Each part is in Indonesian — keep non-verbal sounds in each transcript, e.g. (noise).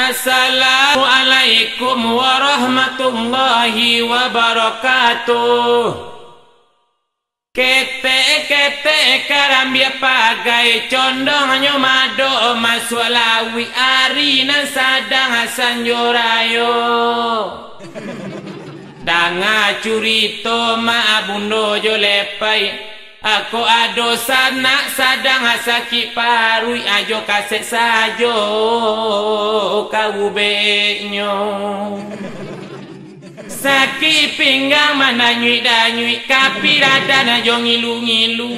Assalamualaikum warahmatullahi wabarakatuh. Kete kete karambia pagai condong nyo mado maswalawi ari nan sadang sanjorayo Danga curito ma abundo jo lepai Aku ado sana sadang sakit parui ajo kasek sajo kau benyo Sakit pinggang mana nyui da nyui Kapi rada na jo ngilu ngilu.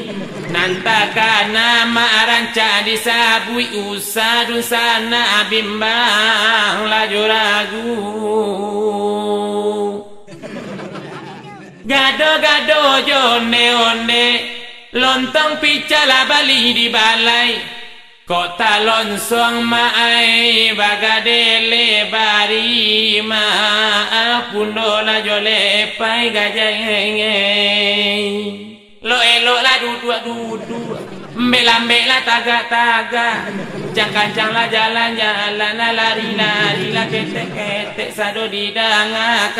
Nantaka nama ranca disabui Usadu sana bimbang laju ragu. Gado-gado jone onde Lontong picala bali di balai. Kota lonsong maai bagadele bari ma pundo la jole pai gajenge lo elo la duduk duduk mbela mbela taga taga. Jangka jangla jalan jalan la lari lari la kete kete sado di danga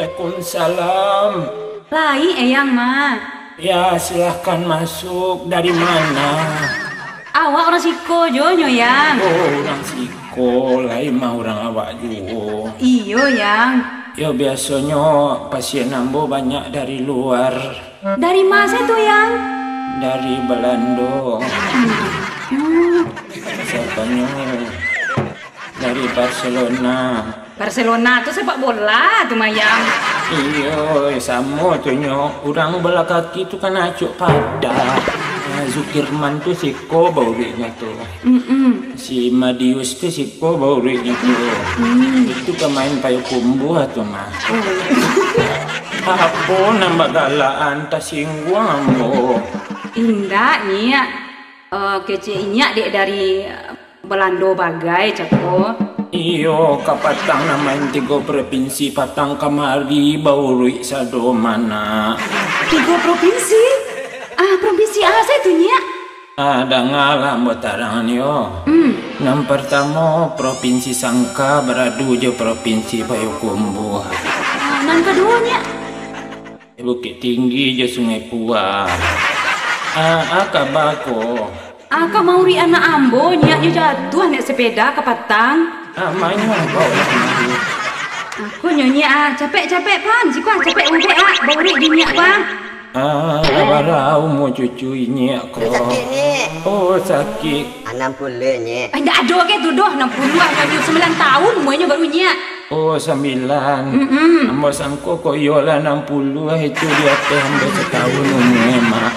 Waalaikumsalam. Lai Eyang mah Ya silahkan masuk. Dari mana? Awak orang siko jo yang Oh orang siko. Lain mah orang awak juga. Iyo yang Ya biasanya pasien ambo banyak dari luar. Dari masa itu yang Dari Belanda. Hmm, Siapanya Dari Barcelona Barcelona tuh sepak bola tuh mayang Iya sama tuh nyok Orang belah kaki tuh kan acuk pada Nah, Zukirman tuh siko baurinya tuh. Mm-mm. Si Madius tuh siko baurinya tuh. Itu pemain payokumbu tuh mah (laughs) Apa nambah galaan tas singgung ambo Indah Nyia Eh, Kece Nyia dek dari eh, Belando bagai cako Iyo kapatang naman tigo provinsi patang kamari bauri sado mana Tiga provinsi? Ah provinsi apa itu Nyia Ada ngalah botarangan yo Hmm. Yang pertama provinsi Sangka beradu je provinsi Payokumbu. Ah, Nan keduanya. Bukit Tinggi je Sungai Pua. Ah, akabako Aka mau ri anak ambo nyo jatuh naik sepeda ke patang Amanya bawa. Kemari Aku nyonya ah. Capek-capek pan. Si kuah capek umpet ah. Bawa ri di Nyia bang Ah, barau mau cucu ini aku Sakit ni. Oh sakit. Enam puluh ni. Eh dah ada ke? Tu doh 60 ah nyonya 9 tahun umurnya baru Nyia Oh sembilan. Mm-mm. Ambo sangko ko yola 60 itu dia teh ambo setahun umurnya mak.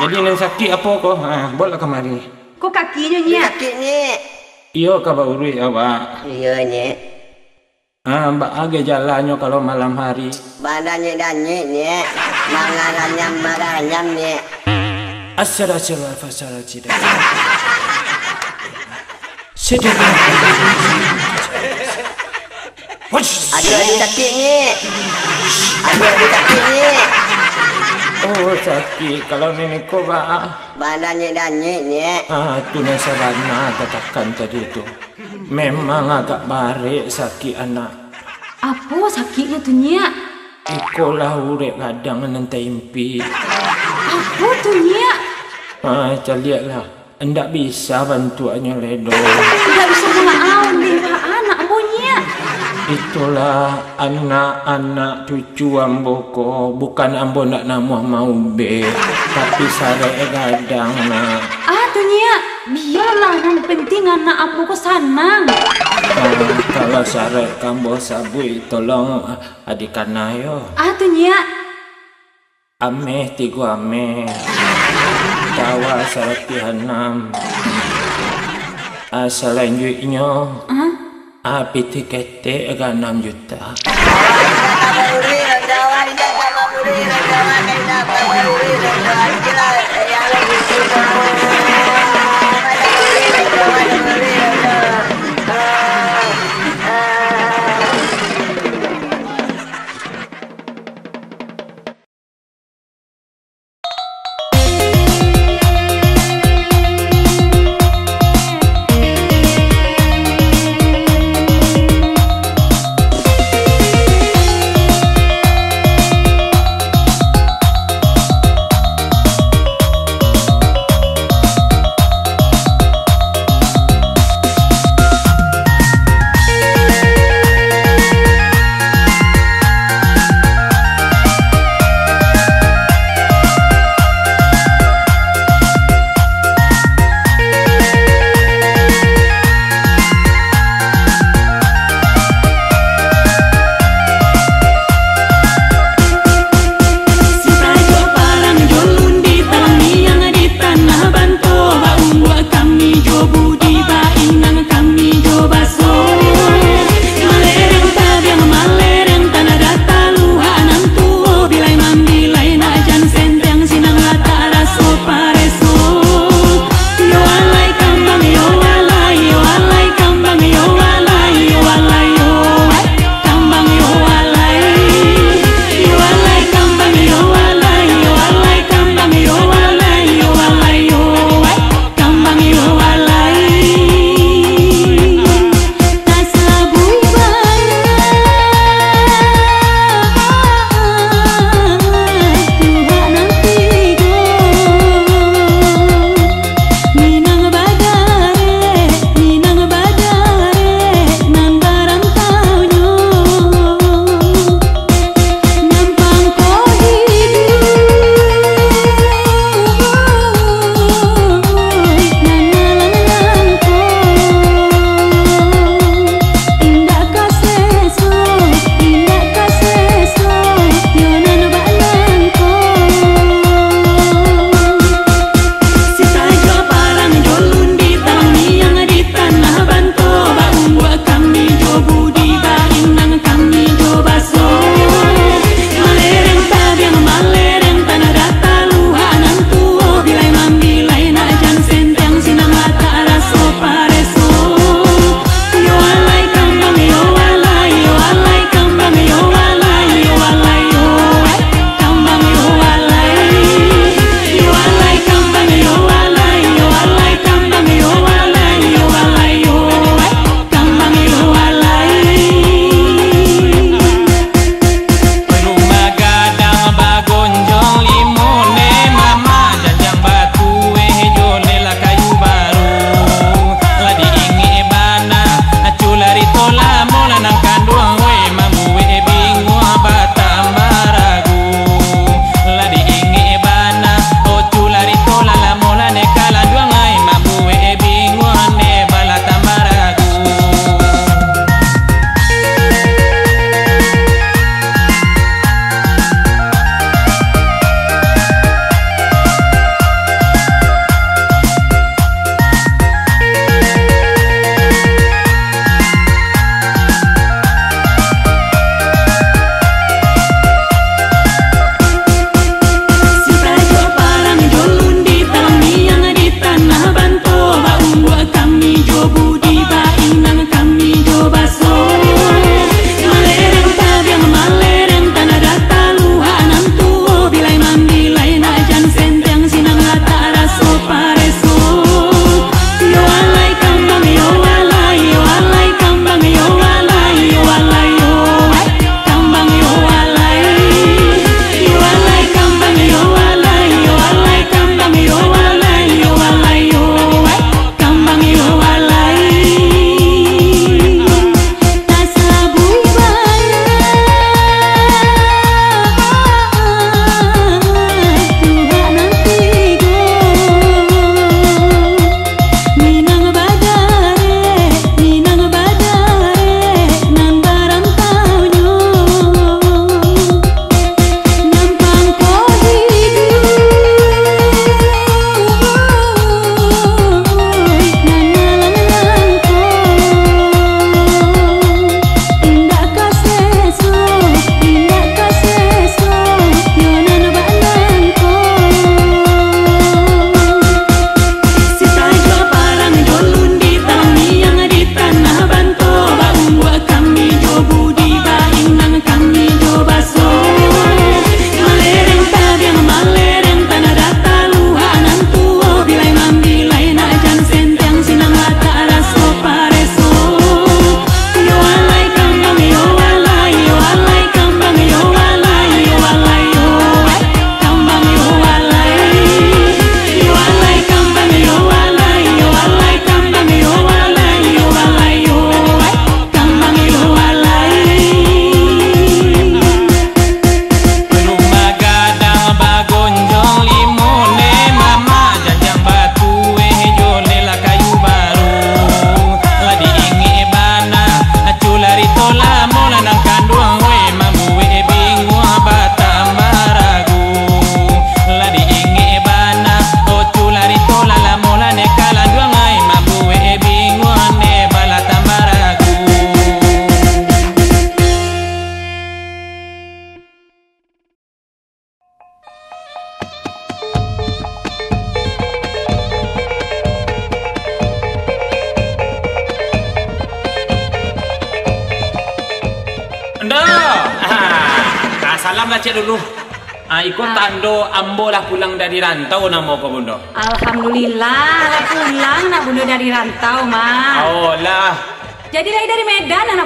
Jadi nan sakit apa ko? Ha, bola kemari. Kok kakinya Nyia Sakit ni. Iyo ka bauri awak. Ya ni. Ah, mbak age jalannya kalau malam hari. Badannya danyik ni. Mangaranyam maranyam ni. Asyara asyara fasara cida. Sedih. Ada lagi sakit ni. Ada lagi sakit ni. Oh sakit kalau nenek ko ba? Badannya danyik ni. Ah, tu yang sarana katakan tadi itu. Memang agak barik sakit anak. Apa sakitnya tu Nyia Iko lah urek kadang nanti impi. Apa tu Nyia Ah, caliat lah. Endak bisa bantuannya ledo. Tidak bisa ambo Nyia Itulah anak-anak cucu amboko. Bukan ambo nak nama mau be. Tapi sare gadang nak. Ah, tuh Nya. Biarlah yang penting anak ambo ko sanang. Ah, kalau sare kambo sabui tolong adikan ayo Ah, tuh Nya. ame tigo ame. Tawa sare pihanam. Ah selanjutnya Ah, api tikete ega 6 juta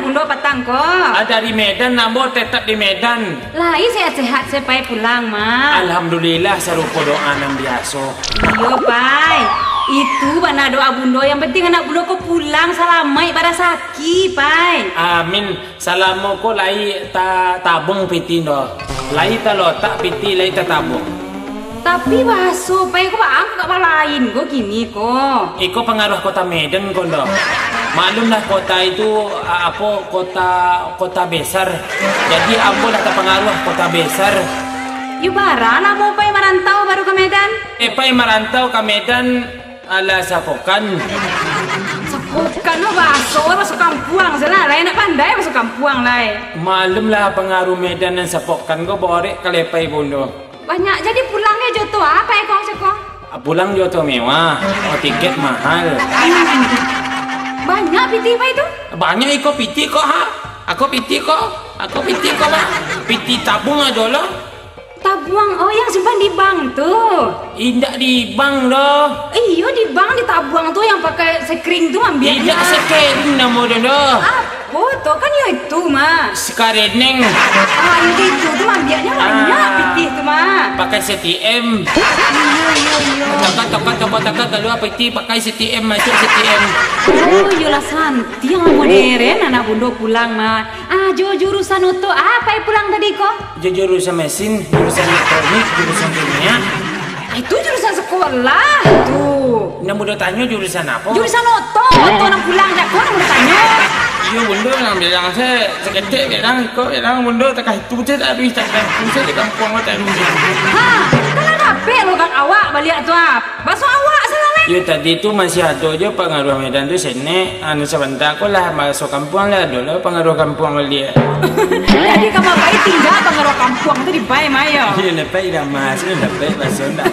bundo patang kok. Ah, dari Medan ambo tetap di Medan. Lai sehat-sehat sampai pulang mah. Alhamdulillah serupa doa yang biasa. Iya pai. Itu mana doa bundo yang penting anak bundo kok pulang salamai pada sakit pai. Amin. Salamu ko lai ta tabung piti do. Lai ta lotak piti lai ta tabung. Tapi baso pai kok bang kok lain kok gini kok. Iko pengaruh kota Medan kondo. Maklumlah kota itu apa kota kota besar. Jadi ambo lah terpengaruh kota besar. Yuk bara nak mau pai merantau baru ke Medan. Eh pai merantau ke Medan ala sapokan. Bukan lo baso masuk kampuang sana lain nak pandai masuk kampuang lain. Maklumlah pengaruh Medan dan sapokan ko borek kalepai bondo. Banyak jadi pulangnya joto apa ya kong sekong? Ah, Pulang joto mewah, oh tiket mahal. Banyak piti apa itu? Banyak iko piti kok ha. Aku piti kok. Aku piti kok lah. Piti tabung aja lah. Tabuang oh yang simpan di bank tuh. Indak di bank doh. Iya di bank di tabuang tuh yang pakai sekring tuh ambil. Indak sekering nama doh. Apa tuh kan ya itu mah. Sekareneng Ah yang itu tuh ambilnya banyak Ah. piti itu mah. pakai CTM. Iya iya iya. Tokat tokat tokat tokat keluar piti pakai CTM masuk CTM. Oh iyalah santi yang modern anak bundo pulang mah. Ah jo jurusan itu apa ya pulang tadi kok? Jurusan mesin, jurusan elektronik, jurusan kimia. Itu jurusan sekolah tuh. Nak mudah tanya jurusan apa? Jurusan oto, oto nak pulang jak kau nak tanya. Iya bunda yang bilang saya seketik bilang kok bilang bunda tak itu saya tak ada tak ada saya di kampung tak ada. Ha, kan apa lo kan awak balik tu ah. Basuh awak salah lain. Ya tadi tu masih ada je pengaruh Medan tu sini anu sebentar aku lah masuk kampung lah dulu pengaruh kampung balik. (laughs) Jadi kamu baik tinggal pengaruh kampung tu di baik maya. Dia lepas dah mas, dia lepas masuk tak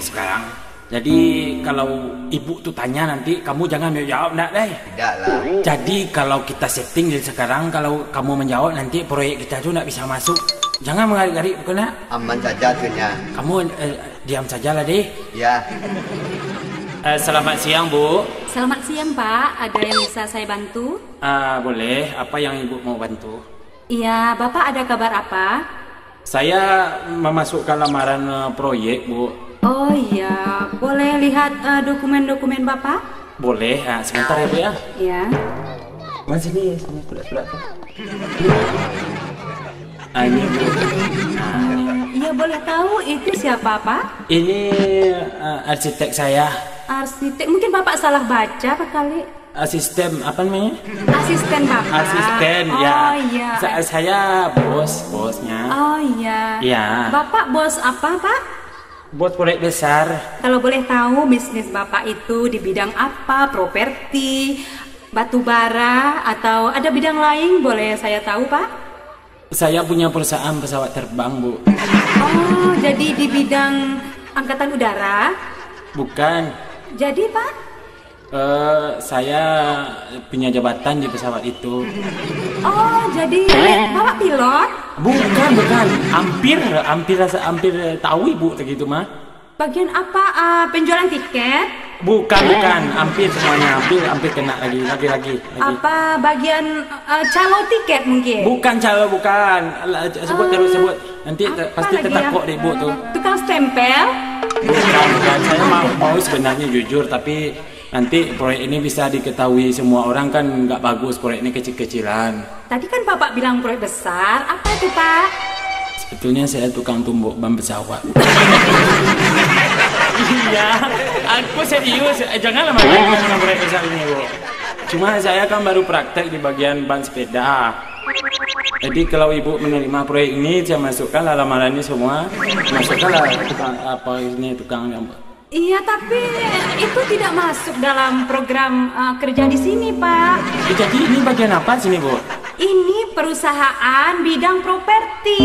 sekarang. Jadi kalau ibu tuh tanya nanti kamu jangan jawab enggak deh. Tidak lah. Jadi kalau kita setting dari sekarang kalau kamu menjawab nanti proyek kita tuh enggak bisa masuk. Jangan mengarik-arik bukan nak? Aman saja tuhnya. Kamu eh, diam saja lah deh. Ya. Eh, selamat siang bu. Selamat siang Pak, ada yang bisa saya bantu? Ah, boleh. Apa yang ibu mau bantu? Iya, Bapak ada kabar apa? Saya memasukkan lamaran eh, proyek bu. Oh iya, boleh lihat eh, dokumen-dokumen Bapak? Boleh. Ah, sebentar ya bu ya. Ya. Mas sini, sini sudah sudah. Ah, ini bu. Ah, Iya, boleh tahu itu siapa Pak? ini eh, arsitek saya. Arsitek, mungkin Bapak salah baca apa kali? Asisten apa namanya? Asisten Bapak. Asisten oh, ya. iya. Sa- saya bos, bosnya. Oh iya. Iya. Bapak bos apa Pak? Bos proyek besar. Kalau boleh tahu bisnis Bapak itu di bidang apa? Properti, batu bara, atau ada bidang lain? Boleh saya tahu Pak? Saya punya perusahaan pesawat terbang, Bu. Oh, jadi di bidang angkatan udara? Bukan. Jadi Pak? Eh, saya punya jabatan di pesawat itu. Oh, jadi Bapak pilot? Bukan, bukan. Hampir, hampir rasa hampir tahu Ibu begitu mah. Bagian apa? Ah, penjualan tiket? Bukan, bukan. Hampir semuanya, hampir hampir kena lagi, lagi lagi, lagi. Apa bagian ah, calo tiket mungkin? Bukan calo, bukan. Sebut terus sebut. Nanti pasti tertakut ya? deh Ibu tuh. Tukang stempel? Bukan, bukan. Saya mau, mau sebenarnya jujur, tapi nanti proyek ini bisa diketahui semua orang kan nggak bagus proyek ini kecil-kecilan. Tadi kan Bapak bilang proyek besar. Apa itu Pak? Sebetulnya saya tukang tumbuk ban pesawat. (laughs) iya, aku serius. Janganlah main dengan proyek besar ini, Bu. Cuma saya kan baru praktek di bagian ban sepeda. Jadi kalau ibu menerima proyek ini, saya masukkan lamarannya semua. Masukkanlah tukang apa ini tukang yang Iya, tapi itu tidak masuk dalam program ah, kerja di sini, Pak. Eh, Jadi ini bagian apa sini, Bu? Ini perusahaan bidang properti.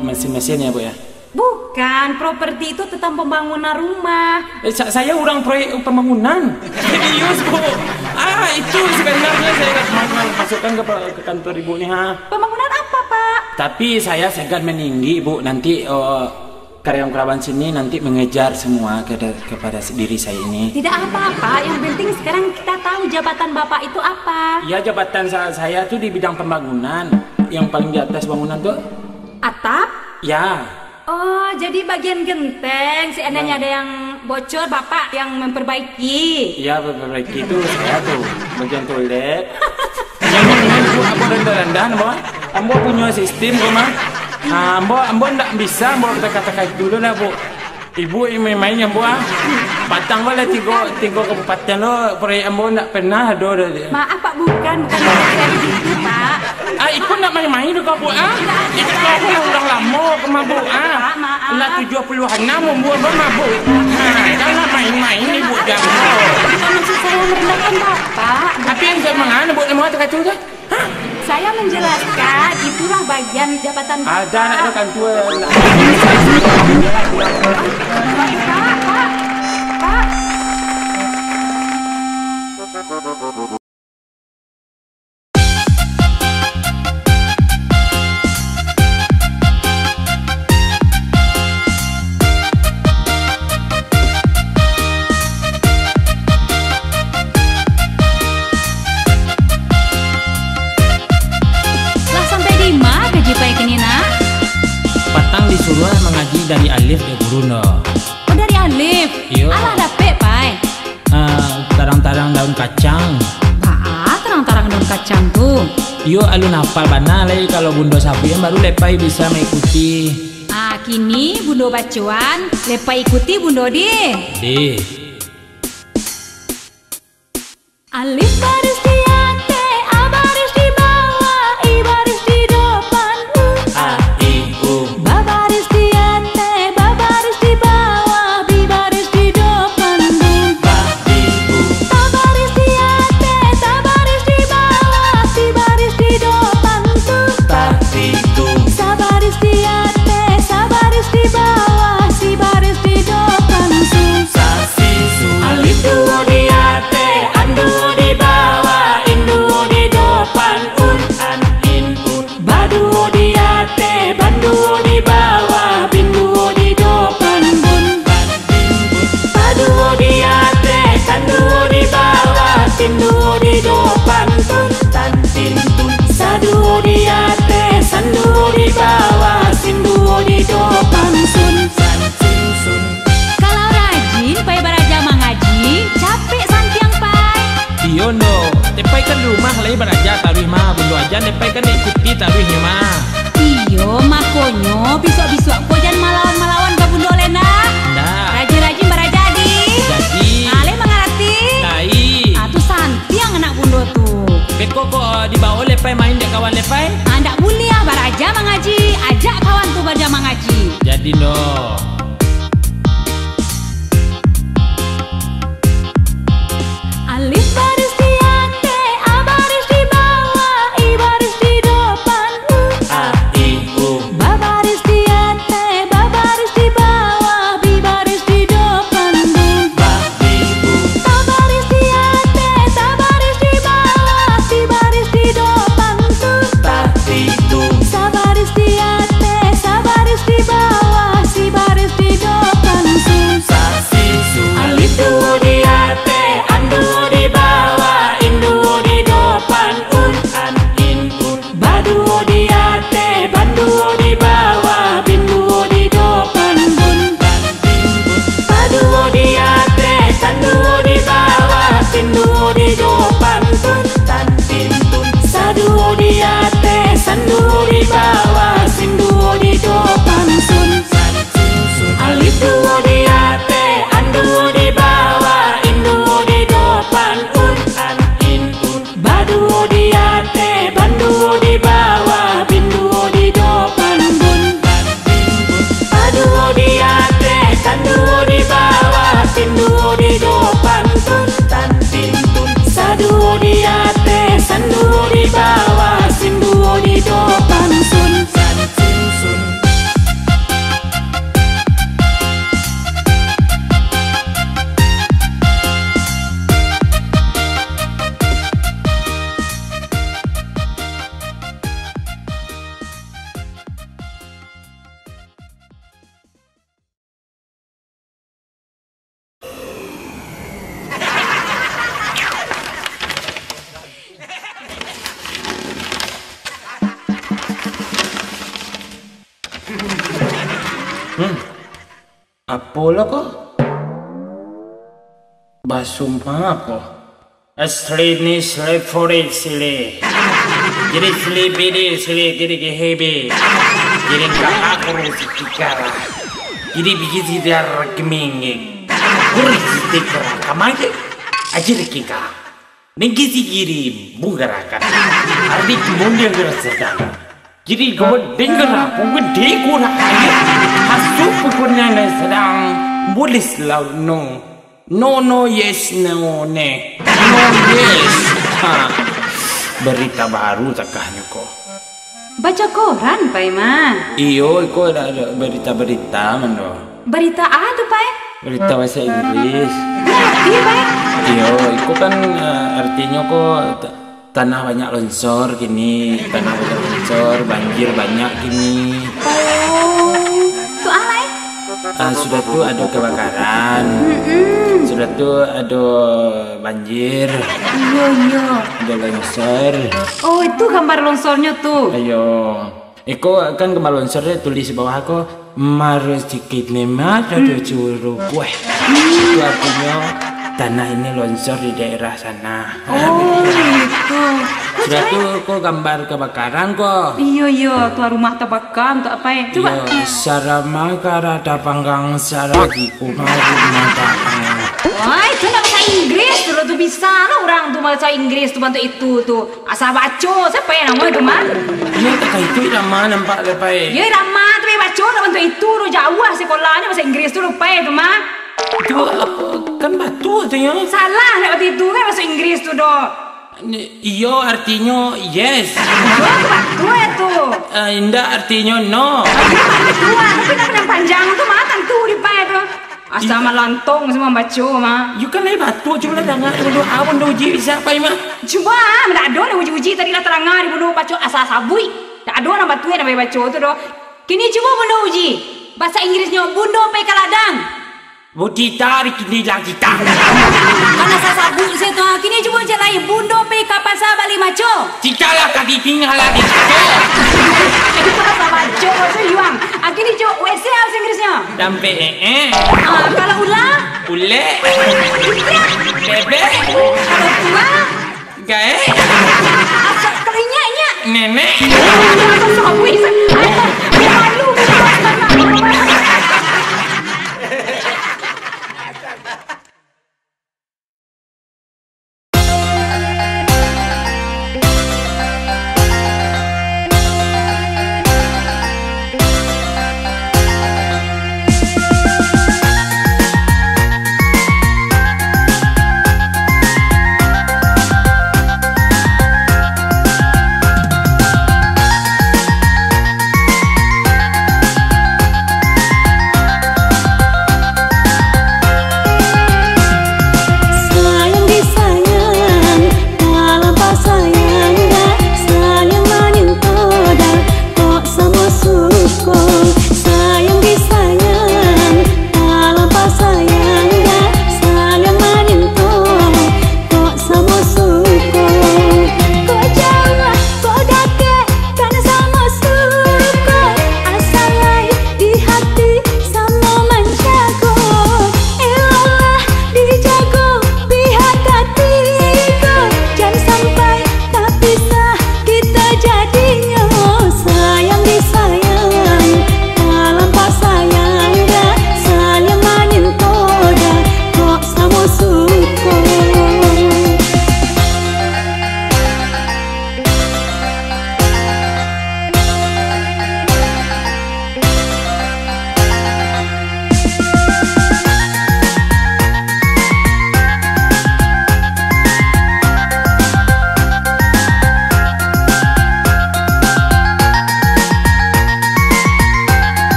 Mesin-mesin ya, Bu ya? Bukan, properti itu tentang pembangunan rumah. Eh, sa- saya orang proyek pembangunan. Serius, Bu. Ah, itu sebenarnya saya mau masukkan ke, ke kantor Ibu nih, ha. Pembangunan apa, Pak? Tapi saya segan meninggi, Bu. Nanti eh, karyawan kerabat sini nanti mengejar semua kepada, kepada diri saya ini. Tidak apa-apa, yang penting sekarang kita tahu jabatan Bapak itu apa. Ya, jabatan sa- saya tuh di bidang pembangunan. Yang paling di atas bangunan tuh, Atap? ya. Oh, jadi bagian genteng, seandainya ada yang bocor, Bapak yang memperbaiki. Iya, perbaiki itu saya tuh bagian toilet. Yang ini Bu, ambo rendah-rendah, ambo. Punya sistem, Bu, mah. Ah, ambo, ambo ndak bisa, ambo kata-kata dulu lah, Bu. Ibu ini main yang buah. Batang wala tiga tiga kabupaten lo, proyek ambo ndak pernah ada. ada. Maaf Pak, bukan, bukan saya Pak. Ah, ikut nak main-main juga, Bu. Ah, ikut aku yang udah lama ke Bu. Ah, lah tujuh puluh enam, Bu, Bu, mabuk. Ah, jangan main-main, Ibu jangan. Bukan maksud saya merendahkan Bapak. Tapi yang saya mengana, Bu, nama kata tu dah. Hah? Saya menjelaskan, itulah bagian jabatan. Ada anak ada kan tua. belum nafal bana lagi kalau bundo yang baru lepai bisa mengikuti. Ah kini bundo bacuan lepai ikuti bundo di. Di. Alif Anda mulia baraja mengaji, ajak kawan tu baraja mengaji. Jadi no. Basumpa ako. Astrid ni slip for it sili. Giri sili bidi sili giri gihebi. Giri kakakuru sikikara. Giri bigiti dar keminging. Guri sitikara kamagi. Ajiri kika. Nengkisi giri bugaraka. Ardi kimondia gerasaka. Giri gawat dengkara pungun dekura kaya. Hasupu kunyana sedang. Bulis lau nong. No no yes no ne. No yes. Ha. Berita baru takahnya kok. Baca koran, Pai Ma. Iyo, iko ada berita-berita mana? Berita apa tuh, Pai? Berita bahasa Inggris. Iya, Pai. Iyo, iko kan uh, artinya kok tanah banyak longsor kini tanah banyak longsor, banjir banyak kini. Pai. Oh uh, sudah tuh ada kebakaran. Mm-hmm. sudah tuh ada banjir. Iya iya. Ada longsor. Oh itu gambar longsornya tuh. Ayo. Eko kan gambar longsornya tulis di bawah aku mar sedikit nemat ada mm. curug wah mm. itu artinya tanah ini longsor di daerah sana. Oh gitu. Sudah tuh kok gambar kebakaran kok. Iya iya, tuh rumah terbakar untuk apa ya? Coba. Iya, sarama karata panggang saragi kumari mata. Wah, itu nggak bahasa Inggris tuh tuh bisa lah orang tuh bahasa Inggris tuh bantu itu tuh asal baca siapa ya namanya tuh mah? Iya kata itu nama nampak lepai. Ya ramah tuh ya baca bantu itu tuh jauh lah sekolahnya bahasa Inggris tuh lupa ya tuh mah? Apa? kan batu artinya. Salah lewat itu kan bahasa Inggris tuh doh. Iyo artinya yes. Tuh batu ya tuh. Eh, indah artinya no. Tua, tapi tapi yang panjang tuh mah tentu di pa tuh. Asal mah lantong semua baca mah. You kan lagi batu cuma lah dengar dulu awan do uji bisa apa mah. Tidak ada nih uji-uji tadi lah terangah di bunuh baca asal sabui. Tak ada orang batu yang baca tuh doh. Kini coba bunuh uji. Bahasa Inggrisnya bunuh pe kaladang. Budi tarik ini lagi tak. Karena saya sabuk saya tuh. Kini cek lagi bunuh pe kapasa balik maco. Cikalah kaki tinggal lagi. Bahasa maco bahasa yuang. Ah kini coba WC bahasa Inggrisnya. Sampai eh eh. Ah kalau ulah, Ule. Bebe. kalau tua, Gae. asal keringatnya. Nenek. Asal sabuk. Malu.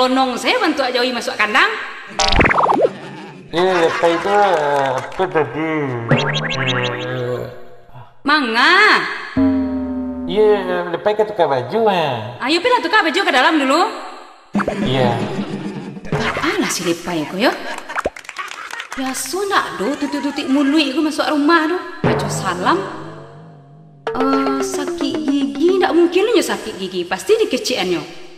Menyolonong saya bantu ajawi masuk kandang. Ya, lepas itu apa tadi? Mangga. Ya, lepas ke tukar baju ah. Ayo pilih tukar baju ke dalam dulu. Iya. Alah si Lepai ko ya. Biasa nak do tutik-tutik mulut ko masuk rumah do. Baca salam. Uh, sakit gigi tak mungkin nya sakit gigi pasti dikeciannya.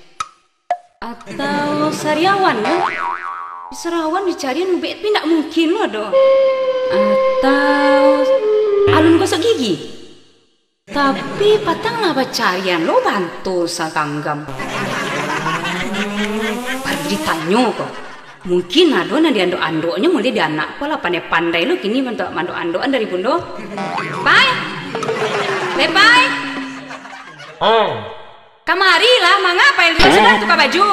Atau sariawan ya? Di Sarawan dicari nubet tapi tak mungkin loh do. Atau alun gosok gigi. Tapi patanglah bacarian lo bantu sakanggam. Baru ditanya kok. Mungkin ada na di andok-andoknya mulai di anak ko lah pandai-pandai lo kini bentuk mandok-andokan dari bundo. Bye. Lepai. Oh, Kamari lah, mangapa yang sudah tukar baju.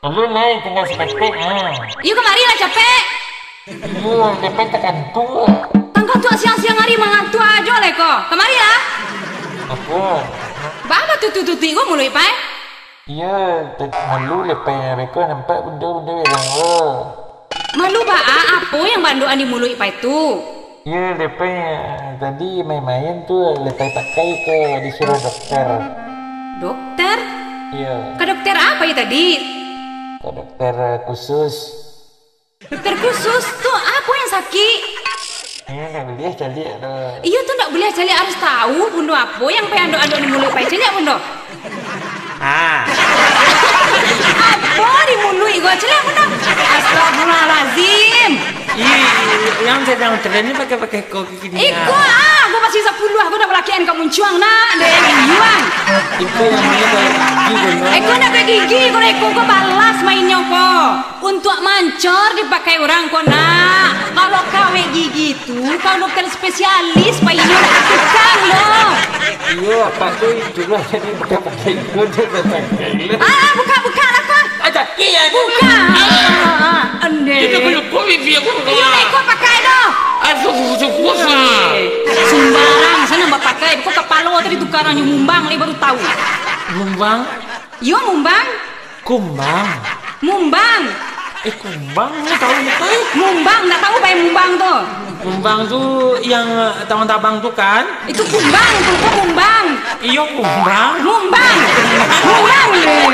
lu naik tinggal sepek ah. Yuk kemari lah capek. Iya, lepas tekan tu. Tangkap tuh siang-siang hari mangantu aja leko. Kemari lah. Apa? Bapa tuh tuh tuh gue mulai pai. Iya, malu lepas mereka nampak benda-benda yang. Malu ba apa yang bandoan di mulut pai tu? Iya, lepas tadi main-main tuh lepas pakai ke disuruh dokter. Dokter? Iya, Ke dokter apa ya tadi? ke dokter khusus. Dokter khusus tuh apa yang sakit? Iya, nggak boleh jadi ada. Iya tuh ndak boleh cari harus tahu bundo apa yang pe ando-ando di mulut pai cari bundo. Ah, Apa di gue cari bundo? Astagfirullahalazim. yang sedang tren ini pakai-pakai koki gini. Iko ah, masih sepuluh, aku udah belakian kamu cuang nak, deh yang kayak gini. Eko nak pe gigi, kau eko kau balas mainnya kau. Untuk mancor dipakai orang kau nak. Kalau kau gigi itu, kau dokter spesialis, udah tukang loh. iya apa tuh itu lah jadi pakai-pakai itu dia pakai. Ah, buka buka lah kau. Ada, iya. Buka. Ah, ande. Aku. Iyo eko pakai Sembarang sana mbak pakai, kau kepala tadi tukaran yang mumbang, li baru tahu. Mumbang, Yo mumbang, kumbang. mumbang, Eh, kumbang, tahu itu? mumbang, nggak tahu apa yang mumbang tuh. Kumbang tuh yang tahun tabang tuh kan? Itu kumbang, tuh kok mumbang. Iya, kumbang. Mumbang, (laughs) mumbang le.